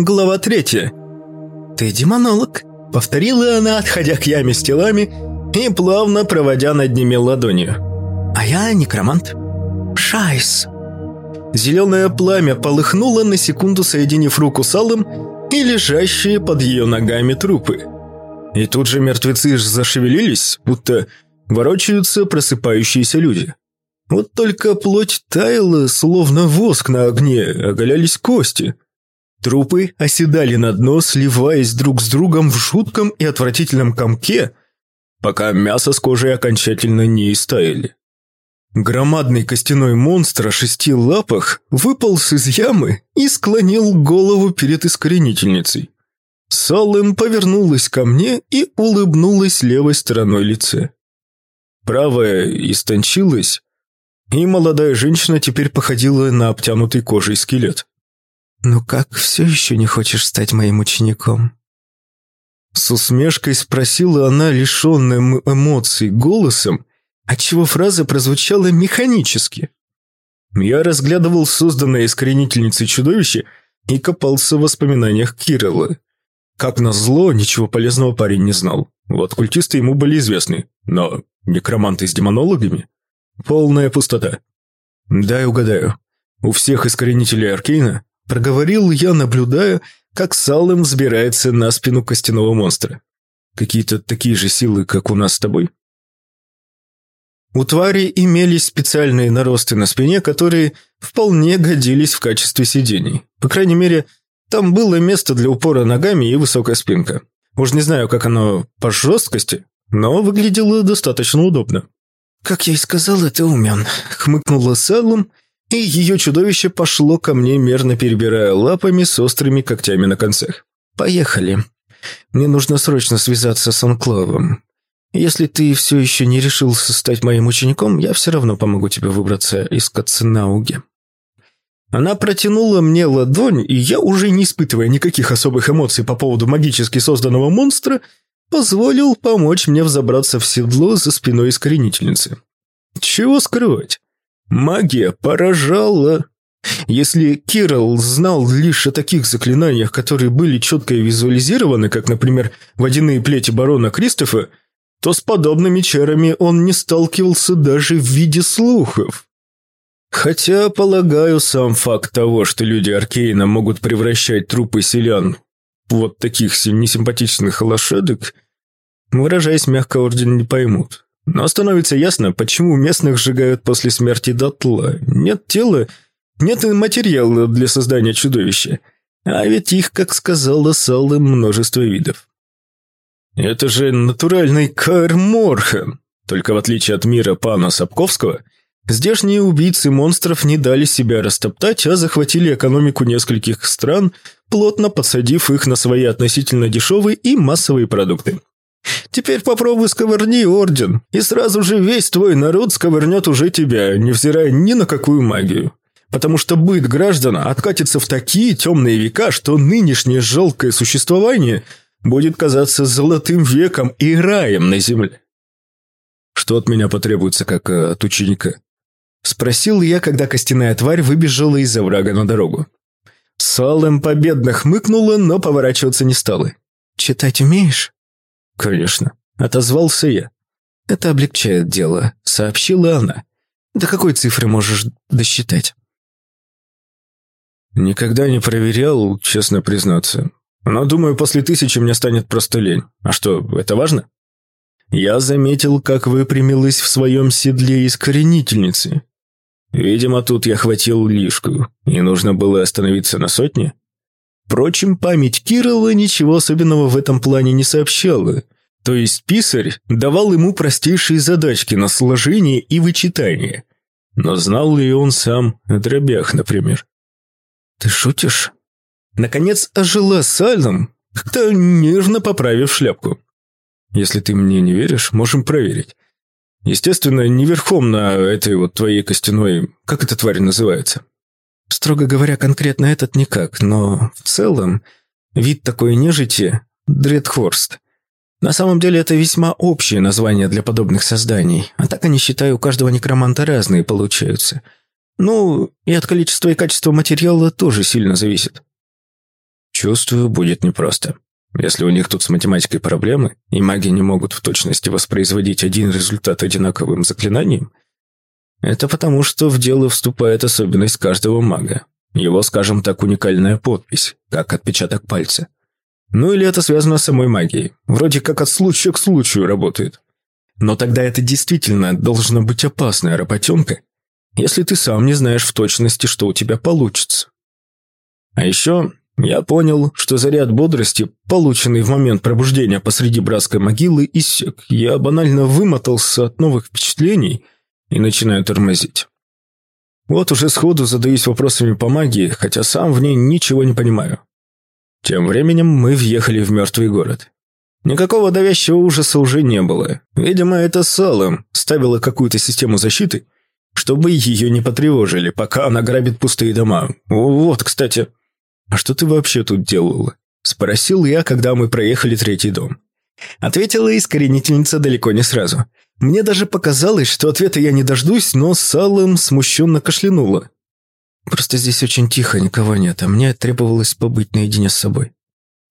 Глава третья. «Ты демонолог», — повторила она, отходя к яме с телами и плавно проводя над ними ладонью. «А я некромант». «Шайс». Зеленое пламя полыхнуло на секунду, соединив руку с алым и лежащие под ее ногами трупы. И тут же мертвецы зашевелились, будто ворочаются просыпающиеся люди. Вот только плоть таяла, словно воск на огне, оголялись кости — Трупы оседали на дно, сливаясь друг с другом в жутком и отвратительном комке, пока мясо с кожей окончательно не истаяли. Громадный костяной монстр о шести лапах выполз из ямы и склонил голову перед искоренительницей. Салым повернулась ко мне и улыбнулась левой стороной лица. Правая истончилась, и молодая женщина теперь походила на обтянутый кожей скелет. «Ну как, все еще не хочешь стать моим учеником?» С усмешкой спросила она лишенным эмоций голосом, отчего фраза прозвучала механически. Я разглядывал созданное искоренительницей чудовище и копался в воспоминаниях Кирилла. Как назло, ничего полезного парень не знал. Вот культисты ему были известны, но некроманты с демонологами? Полная пустота. Дай угадаю. У всех искоренителей Аркейна Проговорил я, наблюдая, как Салем взбирается на спину костяного монстра. Какие-то такие же силы, как у нас с тобой? У твари имелись специальные наросты на спине, которые вполне годились в качестве сидений. По крайней мере, там было место для упора ногами и высокая спинка. Уж не знаю, как оно по жесткости, но выглядело достаточно удобно. «Как я и сказал, это умен», — хмыкнула Салом и ее чудовище пошло ко мне, мерно перебирая лапами с острыми когтями на концах. «Поехали. Мне нужно срочно связаться с Анклавом. Если ты все еще не решился стать моим учеником, я все равно помогу тебе выбраться из Каценауги». Она протянула мне ладонь, и я, уже не испытывая никаких особых эмоций по поводу магически созданного монстра, позволил помочь мне взобраться в седло за спиной искоренительницы. Чего скрывать? Магия поражала. Если Кирилл знал лишь о таких заклинаниях, которые были четко визуализированы, как, например, водяные плети барона Кристофа, то с подобными чарами он не сталкивался даже в виде слухов. Хотя, полагаю, сам факт того, что люди Аркейна могут превращать трупы селян в вот таких несимпатичных лошадок, выражаясь мягко, орден не поймут. Но становится ясно, почему местных сжигают после смерти дотла. Нет тела, нет материала для создания чудовища. А ведь их, как сказала Салла, множество видов. Это же натуральный Каэр Морхан. Только в отличие от мира пана Сапковского, здешние убийцы монстров не дали себя растоптать, а захватили экономику нескольких стран, плотно подсадив их на свои относительно дешевые и массовые продукты. Теперь попробуй сковырни орден, и сразу же весь твой народ сковырнет уже тебя, невзирая ни на какую магию. Потому что быт граждан откатится в такие темные века, что нынешнее жалкое существование будет казаться золотым веком и раем на земле. Что от меня потребуется, как э, от ученика? Спросил я, когда костяная тварь выбежала из оврага на дорогу. Салем победно хмыкнула, но поворачиваться не стала. «Читать умеешь?» «Конечно», — отозвался я. «Это облегчает дело», — сообщила она. «До какой цифры можешь досчитать?» «Никогда не проверял, честно признаться. Но думаю, после тысячи мне станет просто лень. А что, это важно?» Я заметил, как выпрямилась в своем седле искоренительницы. Видимо, тут я хватил лишку, и нужно было остановиться на сотне. Впрочем, память Кирилла ничего особенного в этом плане не сообщала. То есть писарь давал ему простейшие задачки на сложение и вычитание. Но знал ли он сам о дробях, например? «Ты шутишь?» Наконец ожила Сальном, как-то нежно поправив шляпку. «Если ты мне не веришь, можем проверить. Естественно, не верхом на этой вот твоей костяной... Как эта тварь называется?» Строго говоря, конкретно этот никак, но в целом вид такой нежити – Дредхорст. На самом деле это весьма общее название для подобных созданий, а так они, считаю, у каждого некроманта разные получаются. Ну, и от количества и качества материала тоже сильно зависит. Чувствую, будет непросто. Если у них тут с математикой проблемы, и маги не могут в точности воспроизводить один результат одинаковым заклинанием, это потому, что в дело вступает особенность каждого мага. Его, скажем так, уникальная подпись, как отпечаток пальца. Ну или это связано с самой магией. Вроде как от случая к случаю работает. Но тогда это действительно должна быть опасная работенка, если ты сам не знаешь в точности, что у тебя получится. А еще я понял, что заряд бодрости, полученный в момент пробуждения посреди братской могилы, иссек. Я банально вымотался от новых впечатлений и начинаю тормозить. Вот уже сходу задаюсь вопросами по магии, хотя сам в ней ничего не понимаю. Тем временем мы въехали в мертвый город. Никакого давящего ужаса уже не было. Видимо, это Салом ставила какую-то систему защиты, чтобы ее не потревожили, пока она грабит пустые дома. Вот, кстати. «А что ты вообще тут делала?» Спросил я, когда мы проехали третий дом. Ответила искоренительница далеко не сразу. Мне даже показалось, что ответа я не дождусь, но Салом смущенно кашлянула. «Просто здесь очень тихо, никого нет, а мне требовалось побыть наедине с собой».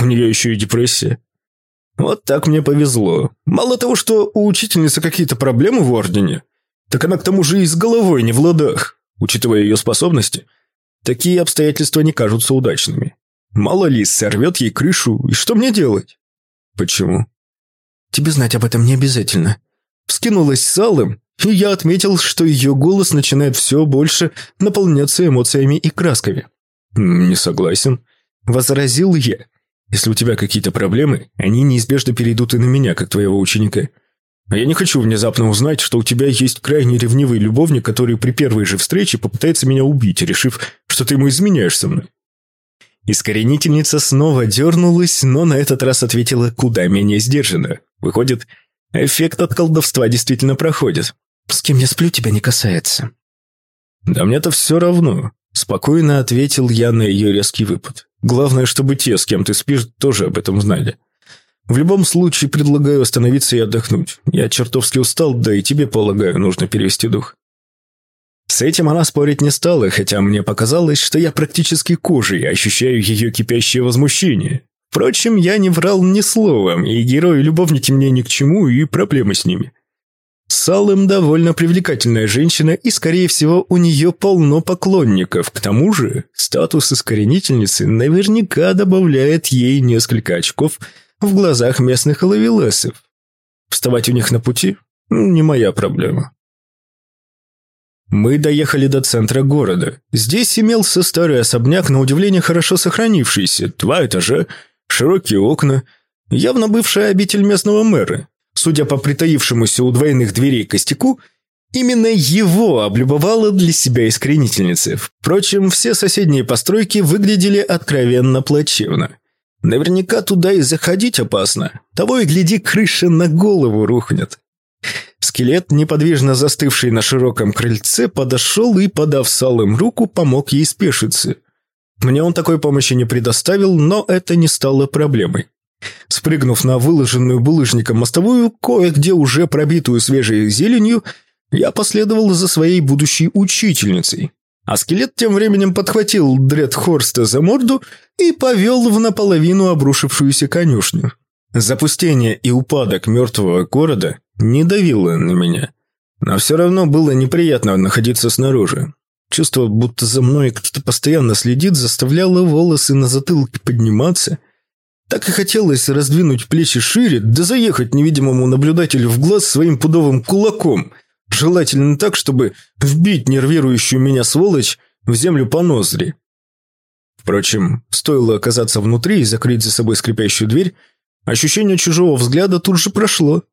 «У нее еще и депрессия». «Вот так мне повезло. Мало того, что у учительницы какие-то проблемы в Ордене, так она к тому же и с головой не в ладах, учитывая ее способности». Такие обстоятельства не кажутся удачными. Мало ли, сорвет ей крышу, и что мне делать? Почему? Тебе знать об этом не обязательно. Вскинулась салом, и я отметил, что ее голос начинает все больше наполняться эмоциями и красками. «Не согласен», – возразил я. «Если у тебя какие-то проблемы, они неизбежно перейдут и на меня, как твоего ученика. А я не хочу внезапно узнать, что у тебя есть крайне ревнивый любовник, который при первой же встрече попытается меня убить, решив, что ты ему изменяешь со мной». Искоренительница снова дернулась, но на этот раз ответила куда менее сдержанно. Выходит, эффект от колдовства действительно проходит. «С кем я сплю, тебя не касается». «Да мне-то все равно», – спокойно ответил я на ее резкий выпад. «Главное, чтобы те, с кем ты спишь, тоже об этом знали». В любом случае предлагаю остановиться и отдохнуть. Я чертовски устал, да и тебе, полагаю, нужно перевести дух». С этим она спорить не стала, хотя мне показалось, что я практически кожей ощущаю ее кипящее возмущение. Впрочем, я не врал ни словом, и герои-любовники мне ни к чему, и проблемы с ними. Салым довольно привлекательная женщина, и, скорее всего, у нее полно поклонников. К тому же, статус искоренительницы наверняка добавляет ей несколько очков – в глазах местных ловелесов. Вставать у них на пути – не моя проблема. Мы доехали до центра города. Здесь имелся старый особняк, на удивление хорошо сохранившийся, два этажа, широкие окна, явно бывшая обитель местного мэра. Судя по притаившемуся у двойных дверей костяку, именно его облюбовала для себя искренительница. Впрочем, все соседние постройки выглядели откровенно плачевно. Наверняка туда и заходить опасно. Того и гляди, крыша на голову рухнет. Скелет, неподвижно застывший на широком крыльце, подошел и, подав салым руку, помог ей спешиться. Мне он такой помощи не предоставил, но это не стало проблемой. Спрыгнув на выложенную булыжником мостовую, кое-где уже пробитую свежей зеленью, я последовал за своей будущей учительницей. А скелет тем временем подхватил Дредхорста за морду и повел в наполовину обрушившуюся конюшню. Запустение и упадок мертвого города не давило на меня. Но все равно было неприятно находиться снаружи. Чувство, будто за мной кто-то постоянно следит, заставляло волосы на затылке подниматься. Так и хотелось раздвинуть плечи шире, да заехать невидимому наблюдателю в глаз своим пудовым кулаком – Желательно так, чтобы вбить нервирующую меня сволочь в землю по ноздри. Впрочем, стоило оказаться внутри и закрыть за собой скрипящую дверь, ощущение чужого взгляда тут же прошло.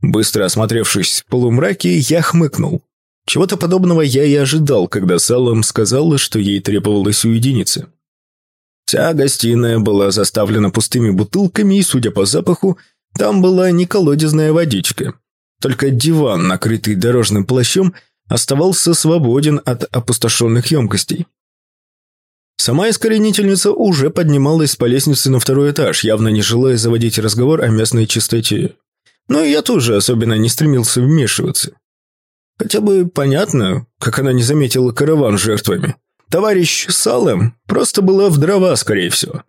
Быстро осмотревшись в полумраке, я хмыкнул. Чего-то подобного я и ожидал, когда Салом сказала, что ей требовалось уединиться. Вся гостиная была заставлена пустыми бутылками, и, судя по запаху, там была не колодезная водичка. Только диван, накрытый дорожным плащом, оставался свободен от опустошенных емкостей. Сама искоренительница уже поднималась по лестнице на второй этаж, явно не желая заводить разговор о местной чистоте. Но я тоже особенно не стремился вмешиваться. Хотя бы понятно, как она не заметила караван с жертвами. Товарищ Салем просто была в дрова, скорее всего.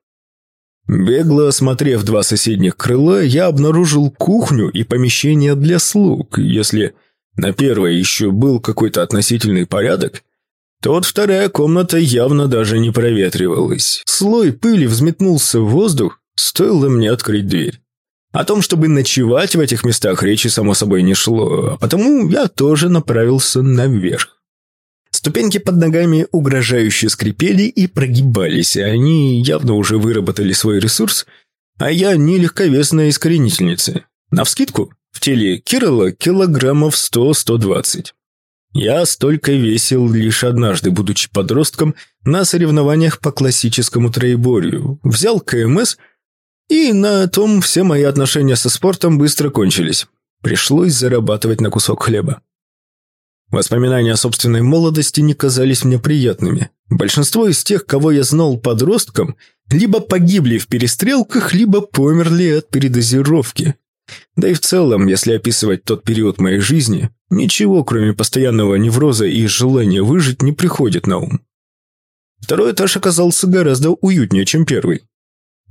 Бегло осмотрев два соседних крыла, я обнаружил кухню и помещение для слуг. Если на первой еще был какой-то относительный порядок, то вот вторая комната явно даже не проветривалась. Слой пыли взметнулся в воздух, стоило мне открыть дверь. О том, чтобы ночевать в этих местах, речи само собой не шло, а потому я тоже направился наверх. Ступеньки под ногами угрожающе скрипели и прогибались, они явно уже выработали свой ресурс, а я не легковесная искоренительница. Навскидку, в теле Кирилла килограммов 100-120. Я столько весил лишь однажды, будучи подростком, на соревнованиях по классическому троеборью. Взял КМС, и на том все мои отношения со спортом быстро кончились. Пришлось зарабатывать на кусок хлеба. Воспоминания о собственной молодости не казались мне приятными. Большинство из тех, кого я знал подростком, либо погибли в перестрелках, либо померли от передозировки. Да и в целом, если описывать тот период моей жизни, ничего, кроме постоянного невроза и желания выжить, не приходит на ум. Второй этаж оказался гораздо уютнее, чем первый.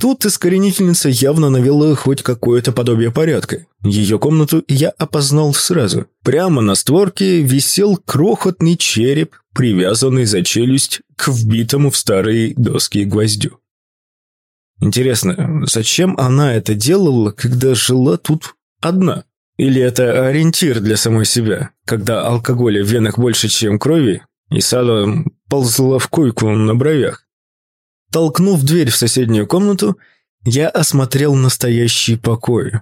Тут искоренительница явно навела хоть какое-то подобие порядка. Ее комнату я опознал сразу. Прямо на створке висел крохотный череп, привязанный за челюсть к вбитому в старые доски гвоздю. Интересно, зачем она это делала, когда жила тут одна? Или это ориентир для самой себя, когда алкоголя в венах больше, чем крови, и сало ползла в койку на бровях? Толкнув дверь в соседнюю комнату, я осмотрел настоящий покой.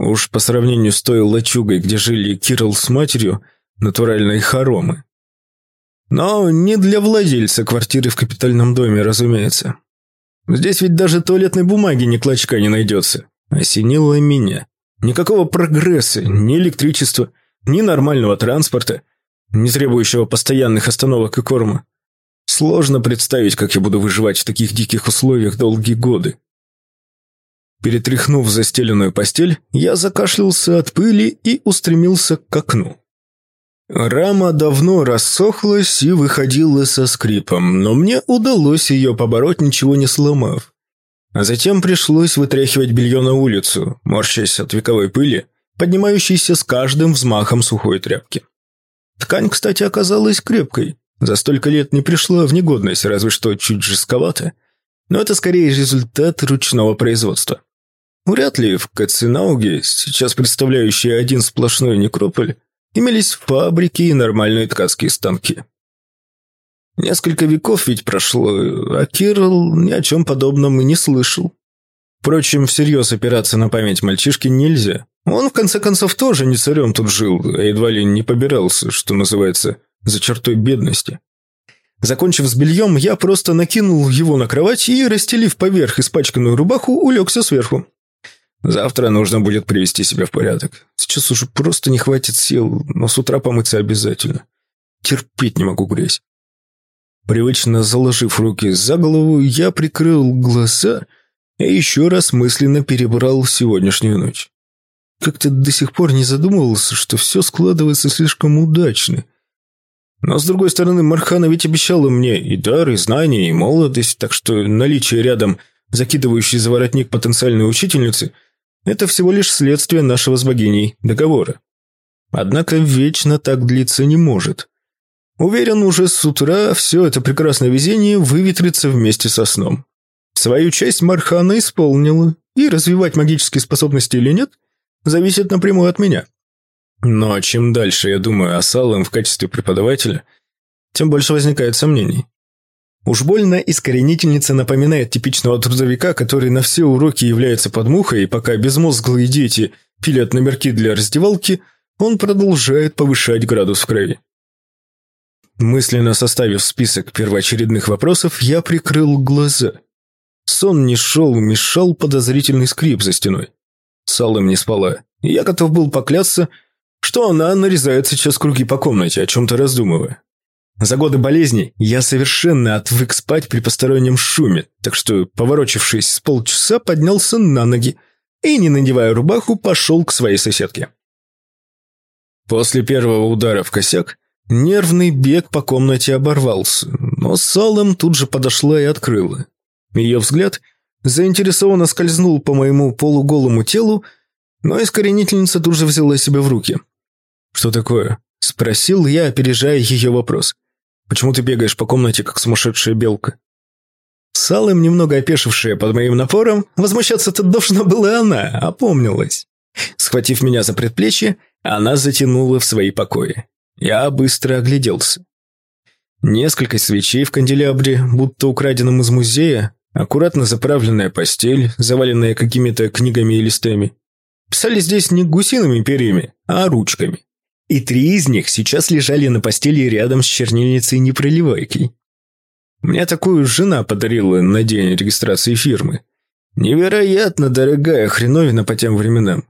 Уж по сравнению с той лачугой, где жили Кирилл с матерью, натуральные хоромы. Но не для владельца квартиры в капитальном доме, разумеется. Здесь ведь даже туалетной бумаги ни клочка не найдется. Осенило меня. Никакого прогресса, ни электричества, ни нормального транспорта, не требующего постоянных остановок и корма. Сложно представить, как я буду выживать в таких диких условиях долгие годы. Перетряхнув застеленную постель, я закашлялся от пыли и устремился к окну. Рама давно рассохлась и выходила со скрипом, но мне удалось ее побороть, ничего не сломав. А затем пришлось вытряхивать белье на улицу, морщась от вековой пыли, поднимающейся с каждым взмахом сухой тряпки. Ткань, кстати, оказалась крепкой, за столько лет не пришла в негодность, разве что чуть жестковато. Но это скорее результат ручного производства. Вряд ли в Кацинауге, сейчас представляющие один сплошной некрополь, имелись фабрики и нормальные ткацкие станки. Несколько веков ведь прошло, а Кирилл ни о чем подобном и не слышал. Впрочем, всерьез опираться на память мальчишки нельзя. Он, в конце концов, тоже не царем тут жил, а едва ли не побирался, что называется, за чертой бедности. Закончив с бельем, я просто накинул его на кровать и, расстелив поверх испачканную рубаху, улегся сверху. Завтра нужно будет привести себя в порядок. Сейчас уже просто не хватит сил, но с утра помыться обязательно. Терпеть не могу грязь. Привычно заложив руки за голову, я прикрыл глаза и еще раз мысленно перебрал сегодняшнюю ночь. Как-то до сих пор не задумывался, что все складывается слишком удачно. Но, с другой стороны, Мархана ведь обещала мне и дар, и знания, и молодость, так что наличие рядом закидывающей за воротник потенциальной учительницы – это всего лишь следствие нашего с богиней договора. Однако вечно так длиться не может. Уверен, уже с утра все это прекрасное везение выветрится вместе со сном. Свою часть Мархана исполнила, и развивать магические способности или нет, зависит напрямую от меня. Но чем дальше я думаю о Саллем в качестве преподавателя, тем больше возникает сомнений. Уж больно искоренительница напоминает типичного трудовика, который на все уроки является под мухой, и пока безмозглые дети пилят номерки для раздевалки, он продолжает повышать градус в крови. Мысленно составив список первоочередных вопросов, я прикрыл глаза. Сон не шел, мешал подозрительный скрип за стеной. Салым не спала. Я готов был поклясться, что она нарезает сейчас круги по комнате, о чем-то раздумывая. За годы болезни я совершенно отвык спать при постороннем шуме, так что, поворочившись с полчаса, поднялся на ноги и, не надевая рубаху, пошел к своей соседке. После первого удара в косяк нервный бег по комнате оборвался, но Салом тут же подошла и открыла. Ее взгляд заинтересованно скользнул по моему полуголому телу, но искоренительница тут же взяла себя в руки. «Что такое?» – спросил я, опережая ее вопрос. «Почему ты бегаешь по комнате, как сумасшедшая белка?» Салым, немного опешившая под моим напором, возмущаться-то должна была она, опомнилась. Схватив меня за предплечье, она затянула в свои покои. Я быстро огляделся. Несколько свечей в канделябре, будто украденном из музея, аккуратно заправленная постель, заваленная какими-то книгами и листами. Писали здесь не гусиными перьями, а ручками. И три из них сейчас лежали на постели рядом с чернильницей-непроливайкой. Мне такую жена подарила на день регистрации фирмы. Невероятно дорогая хреновина по тем временам.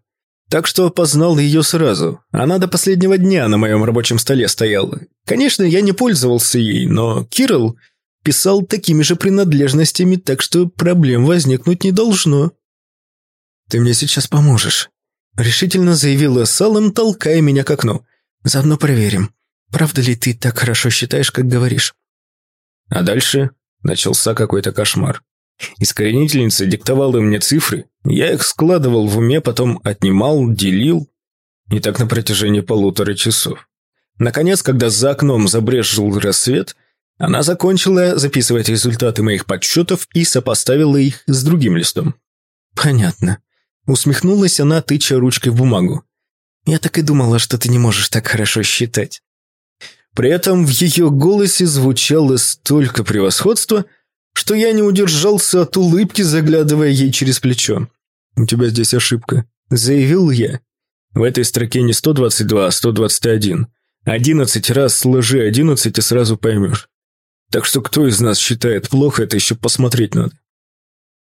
Так что опознал ее сразу. Она до последнего дня на моем рабочем столе стояла. Конечно, я не пользовался ей, но Кирилл писал такими же принадлежностями, так что проблем возникнуть не должно. «Ты мне сейчас поможешь», — решительно заявила Салом, толкая меня к окну. «Заодно проверим, правда ли ты так хорошо считаешь, как говоришь». А дальше начался какой-то кошмар. Искоренительница диктовала мне цифры, я их складывал в уме, потом отнимал, делил. И так на протяжении полутора часов. Наконец, когда за окном забрежил рассвет, она закончила записывать результаты моих подсчетов и сопоставила их с другим листом. «Понятно». Усмехнулась она, тыча ручкой в бумагу. «Я так и думала, что ты не можешь так хорошо считать». При этом в ее голосе звучало столько превосходства, что я не удержался от улыбки, заглядывая ей через плечо. «У тебя здесь ошибка», — заявил я. «В этой строке не 122, а 121. Одиннадцать раз сложи одиннадцать и сразу поймешь. Так что кто из нас считает плохо, это еще посмотреть надо».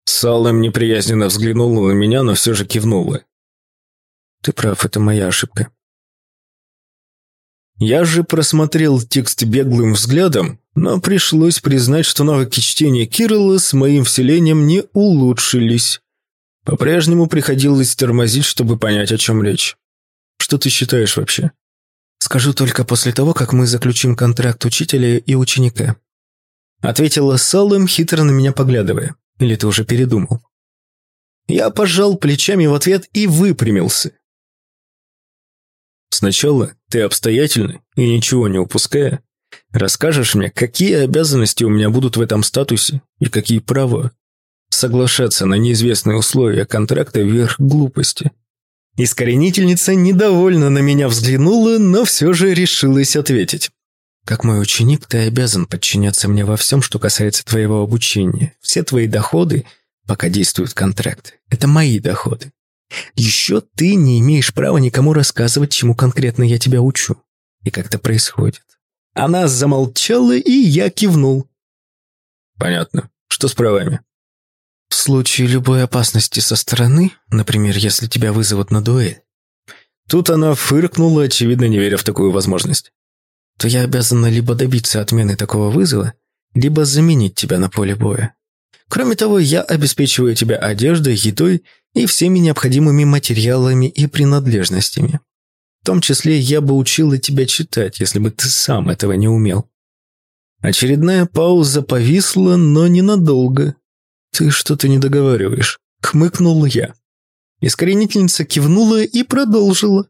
Салом неприязненно взглянула на меня, но все же кивнула. «Ты прав, это моя ошибка. Я же просмотрел текст беглым взглядом, но пришлось признать, что навыки чтения Кирилла с моим вселением не улучшились. По-прежнему приходилось тормозить, чтобы понять, о чем речь. Что ты считаешь вообще? Скажу только после того, как мы заключим контракт учителя и ученика. Ответила Салым, хитро на меня поглядывая. Или ты уже передумал? Я пожал плечами в ответ и выпрямился. Сначала ты обстоятельно и ничего не упуская, расскажешь мне, какие обязанности у меня будут в этом статусе и какие права. Соглашаться на неизвестные условия контракта вверх глупости. Искоренительница недовольно на меня взглянула, но все же решилась ответить. Как мой ученик, ты обязан подчиняться мне во всем, что касается твоего обучения. Все твои доходы, пока действует контракт, это мои доходы. Еще ты не имеешь права никому рассказывать, чему конкретно я тебя учу. И как это происходит. Она замолчала, и я кивнул. Понятно. Что с правами? В случае любой опасности со стороны, например, если тебя вызовут на дуэль, тут она фыркнула, очевидно, не веря в такую возможность, то я обязана либо добиться отмены такого вызова, либо заменить тебя на поле боя. Кроме того, я обеспечиваю тебя одеждой, едой и всеми необходимыми материалами и принадлежностями. В том числе я бы учила тебя читать, если бы ты сам этого не умел. Очередная пауза повисла, но ненадолго. Ты что-то не договариваешь, хмыкнул я. Искоренительница кивнула и продолжила.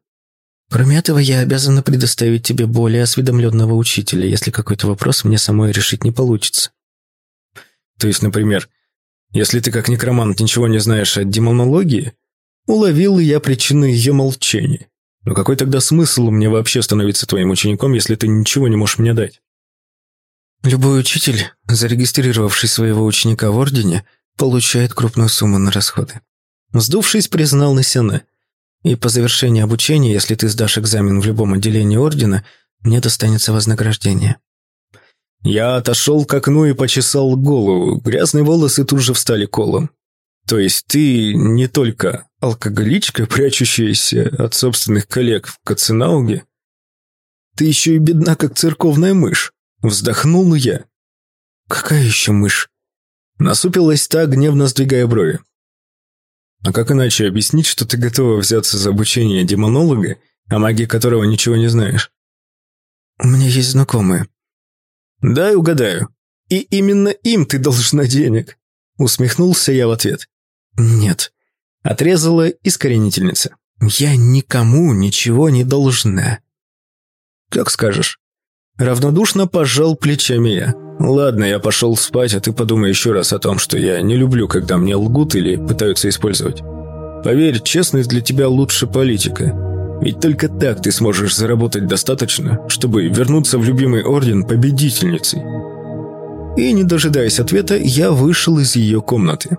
Кроме этого, я обязана предоставить тебе более осведомленного учителя, если какой-то вопрос мне самой решить не получится. То есть, например, если ты как некромант ничего не знаешь о демонологии, уловил я причину ее молчания. Но какой тогда смысл мне вообще становиться твоим учеником, если ты ничего не можешь мне дать? Любой учитель, зарегистрировавший своего ученика в Ордене, получает крупную сумму на расходы. Сдувшись, признал Насяна. И по завершении обучения, если ты сдашь экзамен в любом отделении Ордена, мне достанется вознаграждение. Я отошел к окну и почесал голову. Грязные волосы тут же встали колом. То есть ты не только алкоголичка, прячущаяся от собственных коллег в Каценауге, ты еще и бедна, как церковная мышь. Вздохнул я. Какая еще мышь? Насупилась та, гневно сдвигая брови. А как иначе объяснить, что ты готова взяться за обучение демонолога, о магии которого ничего не знаешь? У меня есть знакомые. «Дай угадаю. И именно им ты должна денег». Усмехнулся я в ответ. «Нет», — отрезала искоренительница. «Я никому ничего не должна». «Как скажешь». Равнодушно пожал плечами я. «Ладно, я пошел спать, а ты подумай еще раз о том, что я не люблю, когда мне лгут или пытаются использовать. Поверь, честность для тебя лучше политика. Ведь только так ты сможешь заработать достаточно, чтобы вернуться в любимый орден победительницей». И, не дожидаясь ответа, я вышел из ее комнаты.